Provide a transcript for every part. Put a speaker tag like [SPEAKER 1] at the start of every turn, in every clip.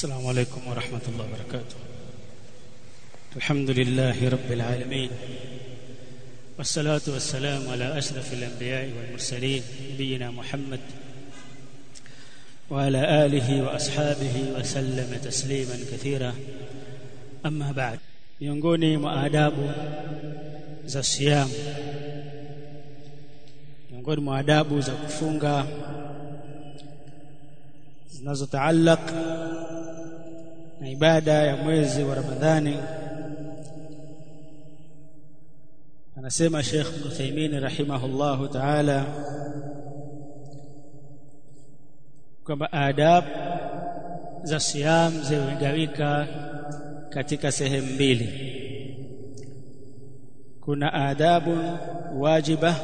[SPEAKER 1] السلام عليكم ورحمة الله وبركاته. الحمد لله رب العالمين والصلاة والسلام على أشرف الأنبياء والمرسلين نبينا محمد وعلى آله وأصحابه وسلم تسليما كثيرا. أما بعد miongoni mwa adabu za siamu miongoni mwa adabu kufunga zinazotaallaq na ibada ya mwezi wa Ramadhani. Anasema Sheikh Uthaymeen rahimahullahu ta'ala kwamba adab za siam zimegawika katika sehemu mbili. Kuna adabu wajiba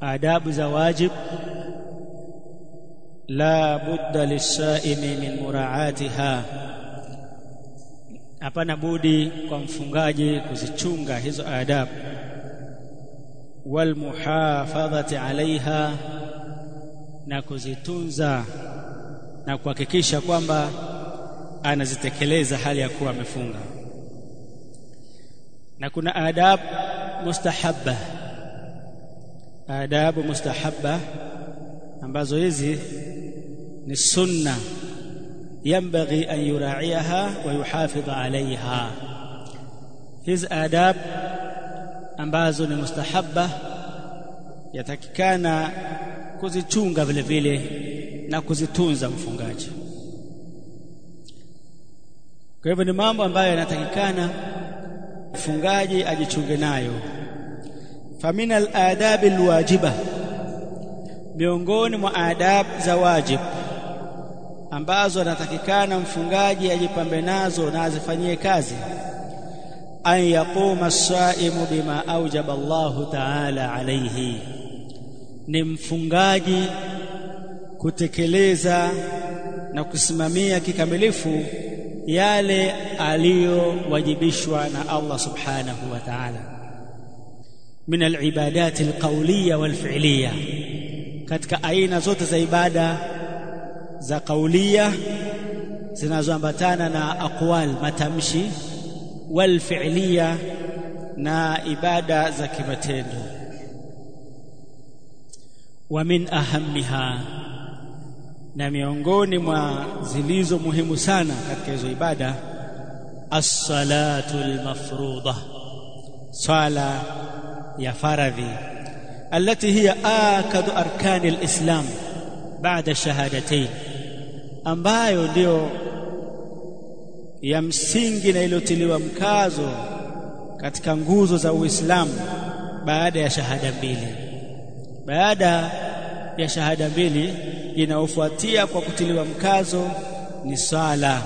[SPEAKER 1] adabu za wajib la budda lisaimi min muraatiha. Hapana budi kwa mfungaji kuzichunga hizo adabu walmuhafadhati alaiha na kuzitunza na kuhakikisha kwamba anazitekeleza hali ya kuwa amefunga. Na kuna adabu mustahabba. Adabu mustahabba ambazo hizi ni sunna. Yambaghi an yura'iaha wa yuhafidha 'alayha. Hizi adab ambazo ni mustahaba yatakikana kuzichunga vile vile na kuzitunza mfungaji. Kwa hivyo ni mambo ambayo yanatakikana mfungaji ajichunge nayo. Famina al-adab al-wajiba miongoni mwa adab za wajib ambazo anatakikana mfungaji ajipambe nazo na azifanyie kazi. An yaquma as-saimu bima aujaba Allahu ta'ala alayhi. Ni mfungaji kutekeleza na kusimamia kikamilifu yale aliyowajibishwa na Allah subhanahu wa ta'ala. Min al-ibadat al-qawliya wal-fi'liya katika aina zote za ibada za kaulia zinazoambatana na aqwal matamshi wal fi'liya na ibada za kimatendo wa min ahammiha na miongoni mwa zilizo muhimu sana katika hizo ibada as-salatu al-mafruḍa swala ya faradhi التي هي آكد الإسلام بعد الشهادتين ambayo ndiyo ya msingi na iliyotiliwa mkazo katika nguzo za Uislamu baada ya shahada mbili. Baada ya shahada mbili inaofuatia kwa kutiliwa mkazo ni sala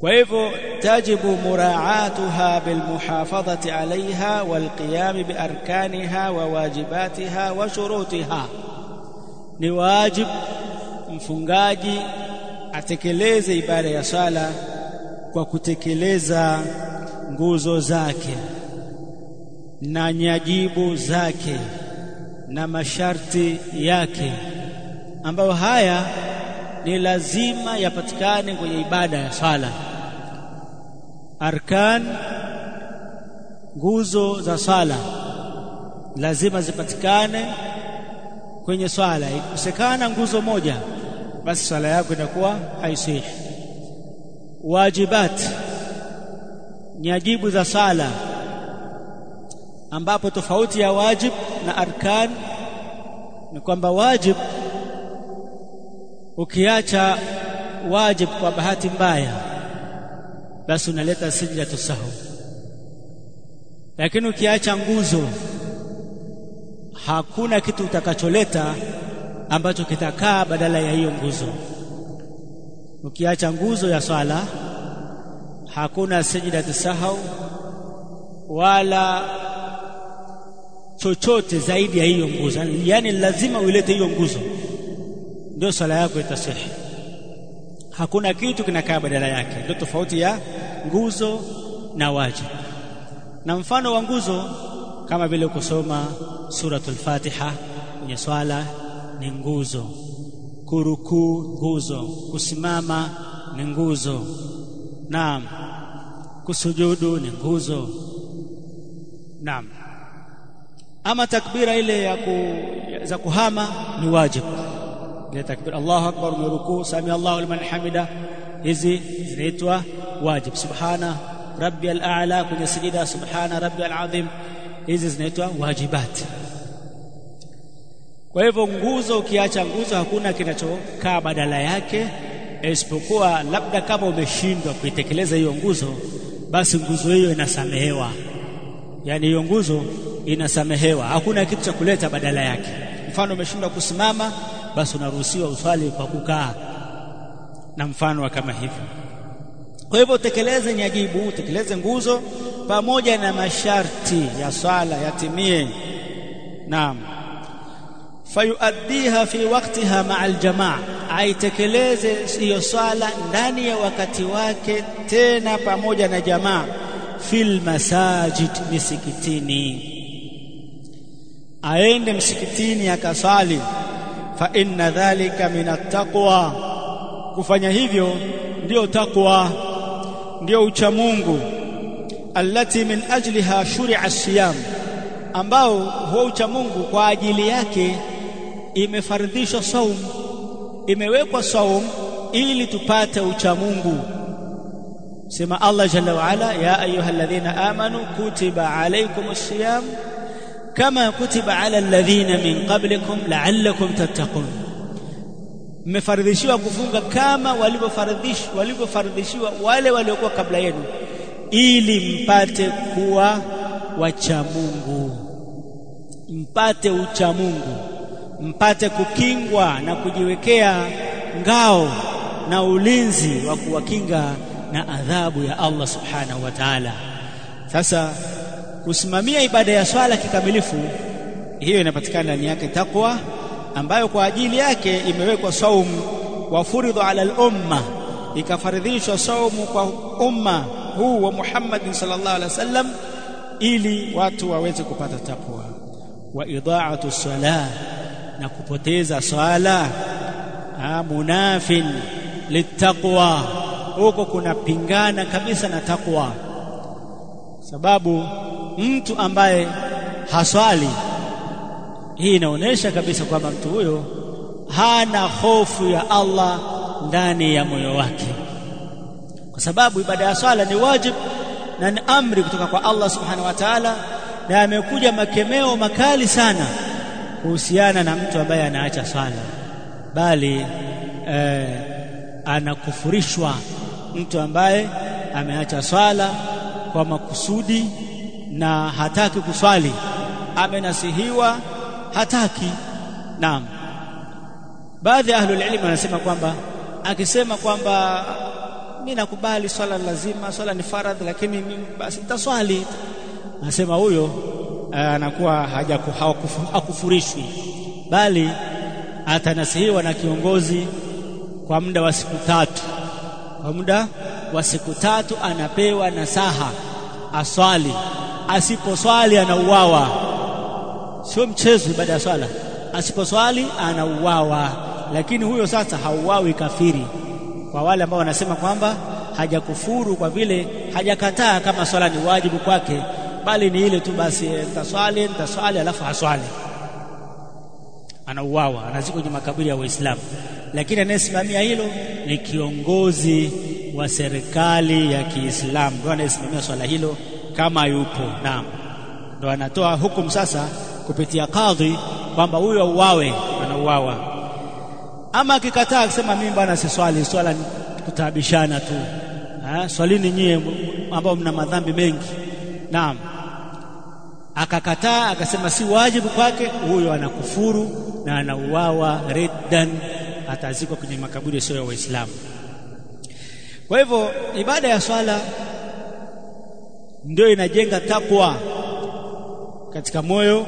[SPEAKER 1] kwa hivyo tajibu muraatuha bilmuhafadhati alaiha walqiyam biarkaniha wa wajibatiha wa shurutiha. Ni wajib mfungaji atekeleze ibada ya sala kwa kutekeleza nguzo zake na nyajibu zake na masharti yake ambayo haya ni lazima yapatikane kwenye ibada ya sala arkan nguzo za sala lazima zipatikane kwenye swala. Ikosekana nguzo moja basi sala yako inakuwa haisihi wajibat nyajibu za sala ambapo tofauti ya wajib na arkan ni kwamba wajib ukiacha wajib kwa bahati mbaya basi unaleta sijda tusahu lakini ukiacha nguzo hakuna kitu utakacholeta ambacho kitakaa badala ya hiyo nguzo. Ukiacha nguzo ya swala hakuna sijda tasahau wala chochote zaidi ya hiyo nguzo. Yani lazima uilete hiyo nguzo. Ndio swala yako itasihi hakuna kitu kinakaa badala yake. Ndio tofauti ya nguzo na wajibu. Na mfano wa nguzo kama vile kusoma suratul Fatiha kwenye swala ni nguzo. Kurukuu nguzo. Kusimama ni nguzo. Naam. Kusujudu ni nguzo. Naam. Ama takbira ile ya ku, za kuhama ni wajibu ile takbira Allahu akbar umerukuu sami Allahu liman hamida. Hizi zinaitwa wajib. Subhana rabbiyal a'la kwenye sijida subhana rabbiyal azim hizi zinaitwa wajibat kwa hivyo nguzo ukiacha nguzo hakuna kinachokaa badala yake. Isipokuwa labda kama umeshindwa kuitekeleza hiyo nguzo basi nguzo hiyo inasamehewa. Yaani hiyo nguzo inasamehewa. Hakuna kitu cha kuleta badala yake. Mfano umeshindwa kusimama basi unaruhusiwa uswali kwa kukaa na mfano wa kama hivyo. Kwa hivyo tekeleze nyajibu tekeleze nguzo pamoja na masharti ya swala yatimie. Naam fayuaddiha fi waqtiha ma'a aljamaa aitekeleze hiyo swala ndani ya wakati wake tena pamoja na jamaa. Fil masajid misikitini. Aende msikitini akasali fa inna dhalika min attaqwa. Kufanya hivyo ndiyo takwa ndiyo ucha Mungu. Allati min ajliha shuri'a siyam. Ambao huo ucha Mungu kwa ajili yake imefardhishwa saum imewekwa saum ili tupate ucha Mungu sema Allah jalla wa ala ya ayyuhalladhina amanu kutiba alaykumus siyam kama kutiba ala alladhina min qablikum la'allakum tattaqun. Mmefardhishiwa kufunga kama walivyofaridhishwa walivyofardhishiwa wale waliokuwa kabla yenu ili mpate kuwa wacha Mungu mpate ucha Mungu mpate kukingwa na kujiwekea ngao na ulinzi wa kuwakinga na adhabu ya Allah subhanahu wa ta'ala. Sasa kusimamia ibada ya swala kikamilifu hiyo inapatikana ndani yake takwa ambayo kwa ajili yake imewekwa saumu wa furidhu ala al-umma ikafaridhishwa saumu kwa umma huu wa Muhammad sallallahu alaihi wasallam ili watu waweze kupata takwa wa idha'atu salah na kupoteza swala. Munafin litaqwa huko kunapingana kabisa na takwa sababu mtu ambaye haswali hii inaonesha kabisa kwamba mtu huyo hana hofu ya Allah ndani ya moyo wake. Kwa sababu ibada ya swala ni wajib na ni amri kutoka kwa Allah subhanahu wa ta'ala na amekuja makemeo makali sana kuhusiana na mtu ambaye anaacha swala bali eh, anakufurishwa mtu ambaye ameacha swala kwa makusudi na hataki kuswali. Amenasihiwa hataki. Naam. Baadhi ya ahlul ilm wanasema kwamba akisema kwamba mimi nakubali swala lazima swala ni faradhi lakini mimi basi nitaswali. Nasema huyo anakuwa hakufurishwi. Bali atanasihiwa na kiongozi kwa muda wa siku tatu. Kwa muda wa siku tatu anapewa nasaha aswali. Asiposwali anauawa. Sio mchezo baada ya swala. Asiposwali anauawa. Lakini huyo sasa hauawi kafiri. Kwa wale ambao wanasema kwamba hajakufuru kwa vile hajakataa kama swala ni wajibu kwake bali ni ile tu basi nitaswali nitaswali alafu haswali anauawa anazikwa kwenye makaburi ya waislamu. Lakini anayesimamia hilo ni kiongozi wa serikali ya Kiislamu. Ndio anayesimamia swala hilo kama yupo. Naam. Ndio anatoa hukumu sasa kupitia kadhi kwamba huyo auawe anauawa. Ama akikataa akisema mimi bwana si swali swala kutaabishana tu. Ha? swalini nyie ambao mna madhambi mengi naam. Akakataa akasema si wajibu kwake huyo anakufuru na anauawa reddan atazikwa kwenye makaburi yasiyo ya waislamu. Kwa hivyo ibada ya swala ndio inajenga takwa katika moyo.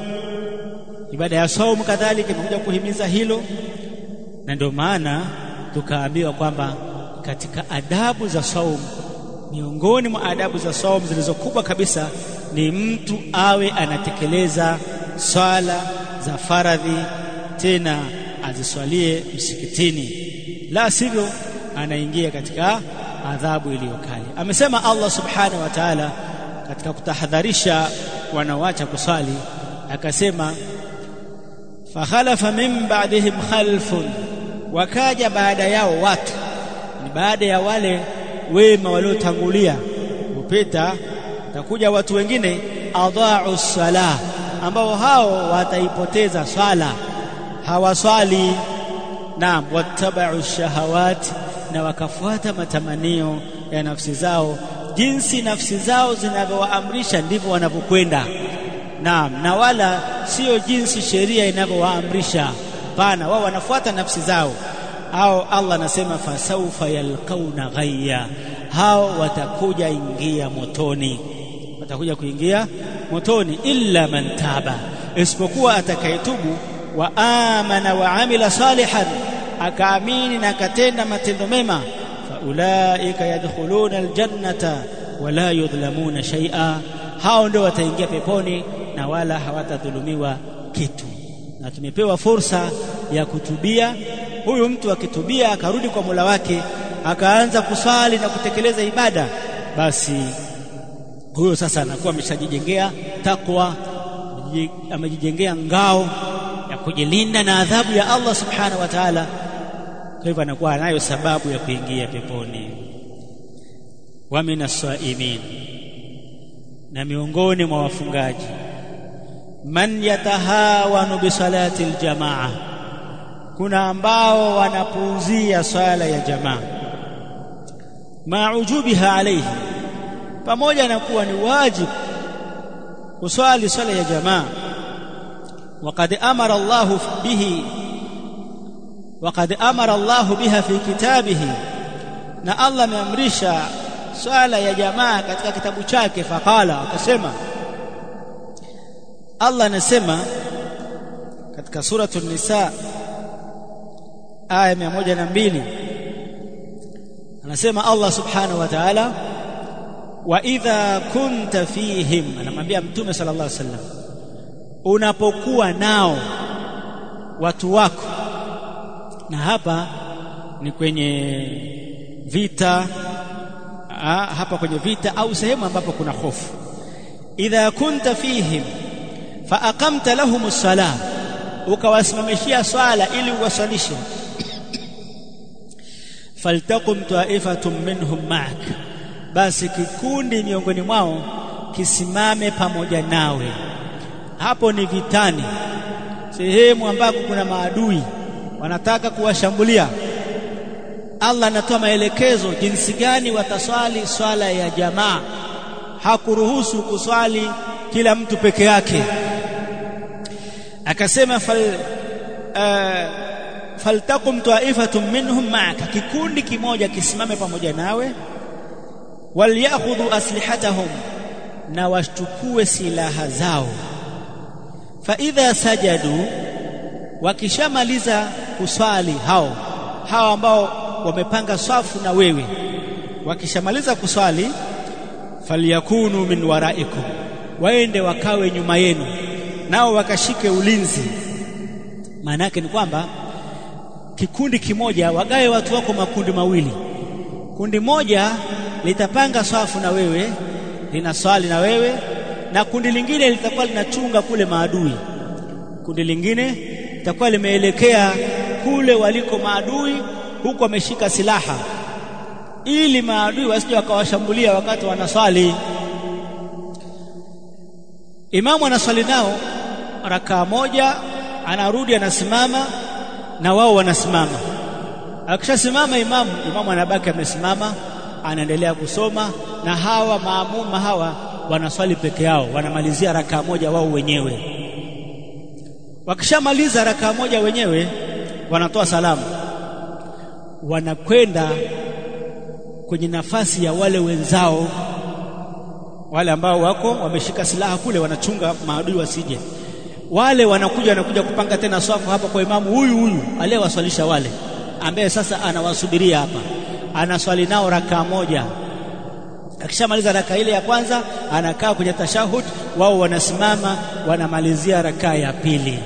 [SPEAKER 1] Ibada ya saumu kadhalika imekuja kuhimiza hilo na ndio maana tukaambiwa kwamba katika adabu za saumu miongoni mwa adabu za saumu zilizokubwa kabisa ni mtu awe anatekeleza swala za faradhi tena aziswalie msikitini. La sivyo anaingia katika adhabu iliyo kali. Amesema Allah subhanahu wa ta'ala katika kutahadharisha wanaoacha kusali akasema fakhalafa min ba'dihim khalfun. Wakaja baada yao watu. Ni baada ya wale wema waliotangulia. Kupita takuja watu wengine adha'u sala, ambao hao wataipoteza swala. Hawaswali. Naam wattaba'u shahawat na wakafuata matamanio ya nafsi zao. Jinsi nafsi zao zinavyowaamrisha ndivyo wanavyokwenda. Naam na wala sio jinsi sheria inavyowaamrisha. Pana wao wanafuata nafsi zao au Allah anasema fasaufa yalqauna ghayya. Hao watakuja ingia motoni. Watakuja kuingia motoni. Illa man taba. Isipokuwa atakayetubu wa amana wa amila salihan. Akaamini na akatenda matendo mema. Faulaika yadkhuluna aljannata wala yudhlamuna shay'a. Hao ndio wataingia peponi na wala hawatadhulumiwa kitu. Na tumepewa fursa ya kutubia huyu mtu akitubia akarudi kwa Mola wake akaanza kusali na kutekeleza ibada basi huyo sasa anakuwa ameshajijengea takwa amejijengea ngao ya kujilinda na adhabu ya Allah subhanahu wa ta'ala. Kwa hivyo anakuwa anayo sababu ya kuingia peponi. Wa minasaimin na miongoni mwa wafungaji. Man yatahawanu bi salati aljamaa kuna ambao wanapuuzia swala ya jamaa maujubiha alaihi, pamoja na kuwa ni wajibu kuswali swala ya jamaa. Waqad amara Allahu bihi, waqad amara Allahu biha fi kitabihi, na Allah ameamrisha swala ya jamaa katika kitabu chake. Faqala, akasema Allah anasema katika suratu Nisa aya 102 anasema Allah subhanahu wa ta'ala wa idha kunta fihim anamwambia mtume sallallahu alaihi wasallam unapokuwa nao watu wako na hapa ni kwenye vita aa, hapa kwenye vita au sehemu ambapo kuna hofu. Idha kunta fihim fa aqamta lahum as-salah ukawasimamishia swala ili uwasalishe faltaqum ta'ifatun minhum ma'ak. Basi kikundi miongoni mwao kisimame pamoja nawe. Hapo ni vitani sehemu ambako kuna maadui wanataka kuwashambulia. Allah anatoa maelekezo jinsi gani wataswali swala ya jamaa. Hakuruhusu kuswali kila mtu peke yake. Akasema fal uh, faltakum ta'ifatun minhum ma'aka. Kikundi kimoja kisimame pamoja nawe. Walyakhudhu aslihatahum. Na washtukue silaha zao. Fa idha sajadu. Wakishamaliza kuswali hao. Hao ambao wamepanga swafu na wewe. Wakishamaliza kuswali falyakunu min waraikum. Waende wakawe nyuma yenu. Nao wakashike ulinzi. Maana ni kwamba kikundi kimoja wagawe watu wako makundi mawili. Kundi moja litapanga swafu na wewe linaswali na wewe na kundi lingine litakuwa linachunga kule maadui. Kundi lingine litakuwa limeelekea kule waliko maadui huku wameshika silaha. Ili maadui wasije wakawashambulia wakati wanaswali. Imamu anaswali nao rakaa moja anarudi anasimama na wao wanasimama. Akishasimama imamu imamu anabaki amesimama anaendelea kusoma na hawa maamuma hawa wanaswali peke yao wanamalizia rakaa moja wao wenyewe. Wakishamaliza rakaa moja wenyewe wanatoa salamu. Wanakwenda kwenye nafasi ya wale wenzao wale ambao wako wameshika silaha kule wanachunga maadui wasije wale wanakuja wanakuja kupanga tena swafu hapa kwa imamu huyu huyu aliyewaswalisha wale ambaye sasa anawasubiria hapa anaswali nao rakaa moja. Akishamaliza rakaa ile ya kwanza anakaa kwenye tashahud wao wanasimama wanamalizia rakaa ya pili.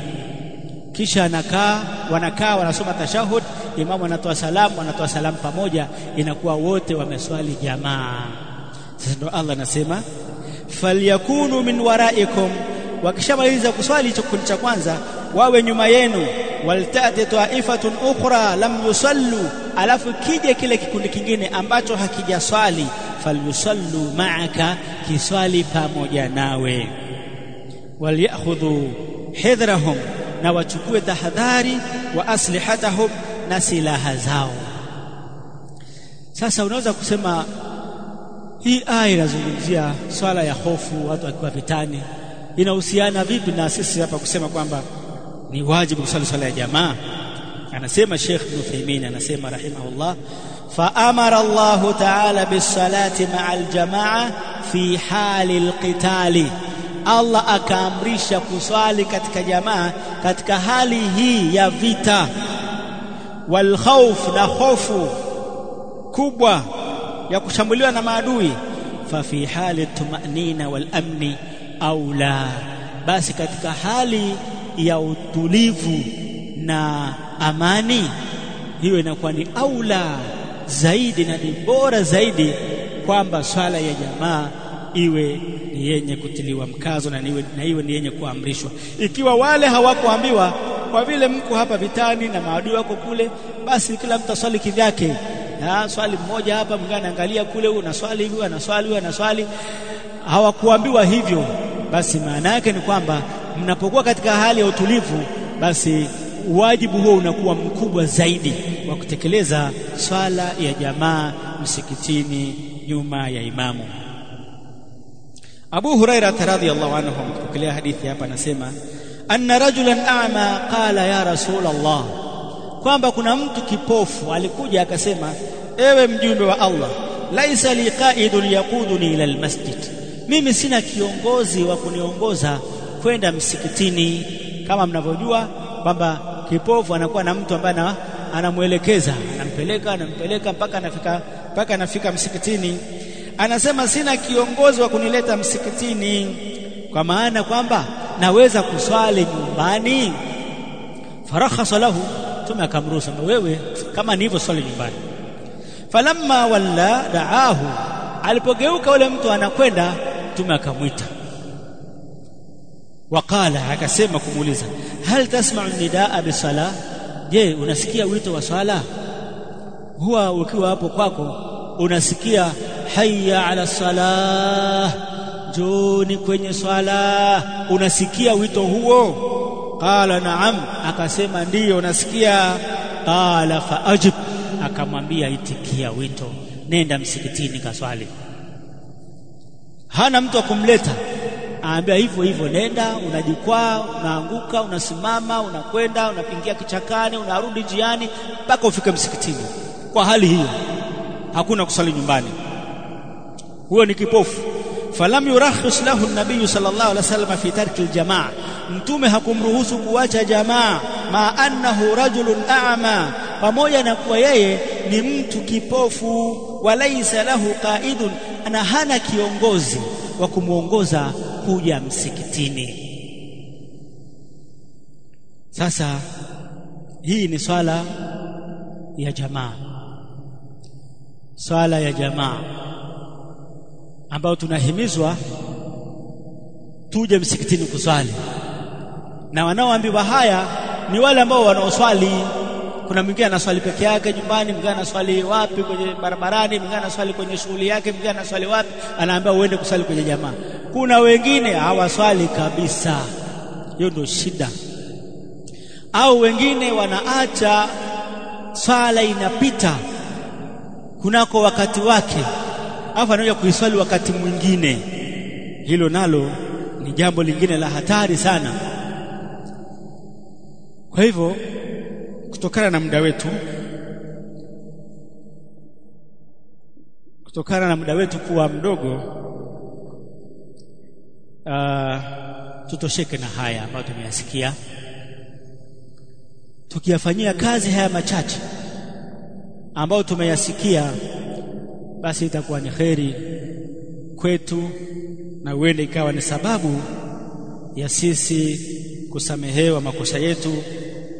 [SPEAKER 1] Kisha anakaa wanakaa wanasoma tashahud imamu anatoa salamu anatoa salamu pamoja inakuwa wote wameswali jamaa. Sasa ndo Allah anasema falyakunu min waraikum wakishamaliza kuswali kikundi cha kwanza wawe nyuma yenu. Waltati taifatun ukhra lam yusallu. Alafu kije kile kikundi kingine ambacho hakijaswali. Falyusallu ma'aka kiswali pamoja nawe. Waliakhudhu hidrahum na wachukue tahadhari wa aslihatahum na silaha zao. Sasa unaweza kusema hii aya inazungumzia swala ya hofu watu wakiwa vitani inahusiana vipi na sisi hapa kusema kwamba ni wajibu kusali swala ya jamaa? Anasema Sheikh Ibn Uthaymeen anasema rahimahullah fa amara Allah ta'ala bisalati ma'al jamaa fi hali alqitali. Allah akaamrisha kuswali katika jamaa katika hali hii ya vita. Wal khawf na hofu kubwa ya kushambuliwa na maadui. Fa fi hali tumanina wal amni au la. Basi katika hali ya utulivu na amani hiyo inakuwa ni aula zaidi na ni bora zaidi kwamba swala ya jamaa iwe ni yenye kutiliwa mkazo na iwe, na iwe ni yenye kuamrishwa. Ikiwa wale hawakuambiwa kwa vile mko hapa vitani na maadui wako kule basi kila mtu aswali kivyake. Na swali mmoja hapa mwingine anaangalia kule huyu hivi anaswali huyu anaswali hawakuambiwa hivyo basi maana yake ni kwamba mnapokuwa katika hali ya utulivu basi wajibu huo unakuwa mkubwa zaidi wa kutekeleza swala ya jamaa msikitini nyuma ya imamu. Abu Huraira radhiyallahu anhu amepokelea hadithi hapa anasema anna rajulan a'ma qala ya rasul Allah kwamba kuna mtu kipofu alikuja akasema ewe mjumbe wa Allah laisa li qaidun yaquduni ila almasjid mimi sina kiongozi wa kuniongoza kwenda msikitini. Kama mnavyojua kwamba kipofu anakuwa na mtu ambaye anamwelekeza. Anampeleka anampeleka mpaka anafika mpaka anafika msikitini. Anasema sina kiongozi wa kunileta msikitini kwa maana kwamba naweza kuswali nyumbani. Farakhasa lahu tume akamruhusu wewe kama ni hivyo swali nyumbani. Falamma walla daahu alipogeuka ule mtu anakwenda tume akamwita. Waqala akasema kumuuliza hal tasma'u nidaa bisala je unasikia wito wa swala? Huwa ukiwa hapo kwako unasikia hayya ala salah joni kwenye swala unasikia wito huo? Qala naam. Akasema ndiyo nasikia. Qala faajib akamwambia itikia wito nenda msikitini kaswali hana mtu akumleta aambia hivyo hivyo nenda unajikwaa unaanguka unasimama unakwenda unapingia kichakani unarudi jiani mpaka ufike msikitini. Kwa hali hiyo hakuna kusali nyumbani. Huyo ni kipofu. Falam yurakhis lahu an-nabiy sallallahu alaihi wasallam fi tarki al-jamaa. Mtume hakumruhusu kuacha jamaa ma annahu rajulun a'ma. Pamoja na kuwa yeye ni mtu kipofu walaisa lahu qaidun ana hana kiongozi wa kumwongoza kuja msikitini. Sasa hii ni swala ya jamaa. Swala ya jamaa ambayo tunahimizwa tuje msikitini kuswali. Na wanaoambiwa haya ni wale ambao wanaoswali kuna mwingine anaswali peke yake nyumbani mwingine anaswali wapi kwenye barabarani mwingine anaswali kwenye shughuli yake mwingine anaswali wapi anaambia uende kuswali kwenye jamaa. Kuna wengine hawaswali kabisa. Hiyo ndio shida. Au wengine wanaacha swala inapita kunako wakati wake afa anakuja kuiswali wakati mwingine. Hilo nalo ni jambo lingine la hatari sana. Kwa hivyo kutokana na muda wetu kutokana na muda wetu kuwa mdogo uh, tutosheke na haya ambayo tumeyasikia. Tukiyafanyia kazi haya machache ambayo tumeyasikia basi itakuwa ni kheri kwetu na uende ikawa ni sababu ya sisi kusamehewa makosa yetu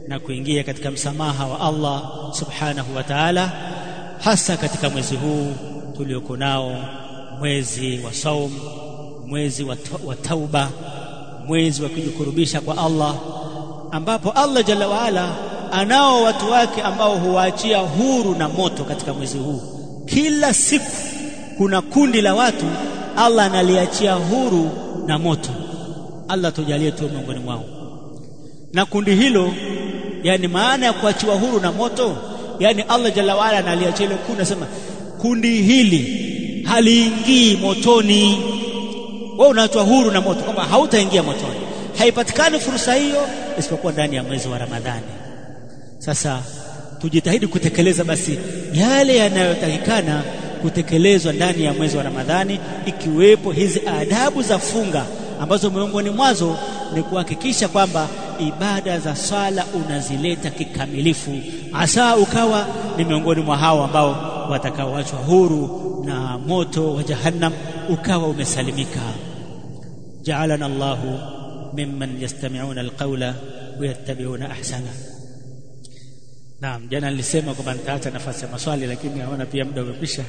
[SPEAKER 1] na kuingia katika msamaha wa Allah subhanahu wa ta'ala hasa katika mwezi huu tulioko nao mwezi wa saum mwezi wa, tauba mwezi wa kujikurubisha kwa Allah ambapo Allah jalla waala anao watu wake ambao huwaachia huru na moto katika mwezi huu. Kila siku kuna kundi la watu Allah analiachia huru na moto. Allah tujalie tu miongoni mwao. Na kundi hilo yani maana ya kuachiwa huru na moto? Yani Allah jalla waala analiachia ile kundi nasema kundi hili haliingii motoni. Wewe unaachwa huru na moto kwamba hautaingia motoni. Haipatikani fursa hiyo isipokuwa ndani ya mwezi wa Ramadhani. Sasa tujitahidi kutekeleza basi yale yanayotakikana kutekelezwa ndani ya mwezi wa Ramadhani ikiwepo hizi adabu za funga ambazo miongoni mwazo ni kuhakikisha kwamba ibada za swala unazileta kikamilifu asa ukawa ni miongoni mwa hao ambao watakaoachwa huru na moto wa jahannam ukawa umesalimika. Ja'alana Allahu mimman yastami'una alqawla wayattabi'una ahsana. Naam jana nilisema kwamba nitaacha nafasi ya maswali lakini naona pia muda umekwisha.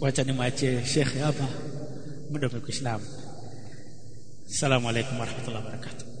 [SPEAKER 1] Wacha nimwachie shekhe hapa. Muda umekwisha. Naam. Assalamu alaykum warahmatullahi wabarakatuh